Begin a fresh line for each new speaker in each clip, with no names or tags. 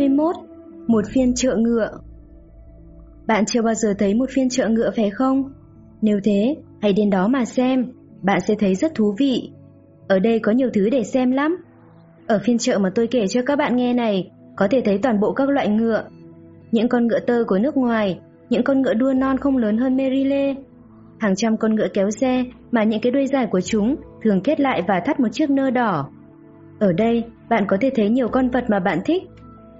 21 Một phiên chợ ngựa Bạn chưa bao giờ thấy một phiên chợ ngựa phải không? Nếu thế, hãy đến đó mà xem, bạn sẽ thấy rất thú vị. Ở đây có nhiều thứ để xem lắm. Ở phiên chợ mà tôi kể cho các bạn nghe này, có thể thấy toàn bộ các loại ngựa. Những con ngựa tơ của nước ngoài, những con ngựa đua non không lớn hơn Merile. Hàng trăm con ngựa kéo xe mà những cái đuôi dài của chúng thường kết lại và thắt một chiếc nơ đỏ. Ở đây, bạn có thể thấy nhiều con vật mà bạn thích.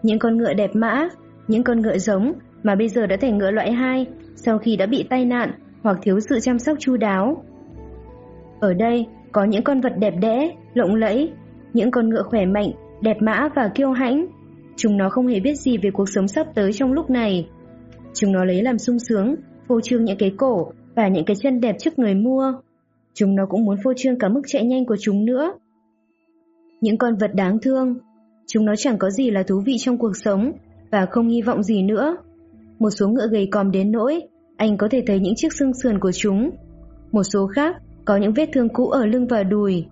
Những con ngựa đẹp mã, những con ngựa giống mà bây giờ đã thành ngựa loại 2 sau khi đã bị tai nạn hoặc thiếu sự chăm sóc chu đáo. Ở đây có những con vật đẹp đẽ, lộng lẫy, những con ngựa khỏe mạnh, đẹp mã và kiêu hãnh. Chúng nó không hề biết gì về cuộc sống sắp tới trong lúc này. Chúng nó lấy làm sung sướng, phô trương những cái cổ và những cái chân đẹp trước người mua. Chúng nó cũng muốn phô trương cả mức chạy nhanh của chúng nữa. Những con vật đáng thương, chúng nó chẳng có gì là thú vị trong cuộc sống và không hy vọng gì nữa. Một số ngựa gầy còm đến nỗi anh có thể thấy những chiếc xương sườn của chúng. Một số khác có những vết thương cũ ở lưng và đùi.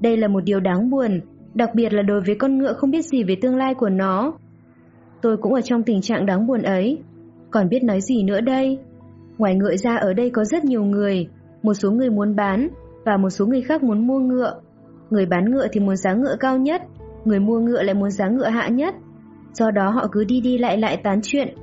Đây là một điều đáng buồn, đặc biệt là đối với con ngựa không biết gì về tương lai của nó. Tôi cũng ở trong tình trạng đáng buồn ấy. Còn biết nói gì nữa đây? Ngoài ngựa ra ở đây có rất nhiều người, một số người muốn bán và một số người khác muốn mua ngựa. Người bán ngựa thì muốn giá ngựa cao nhất, người mua ngựa lại muốn giá ngựa hạ nhất. Do đó họ cứ đi đi lại lại tán chuyện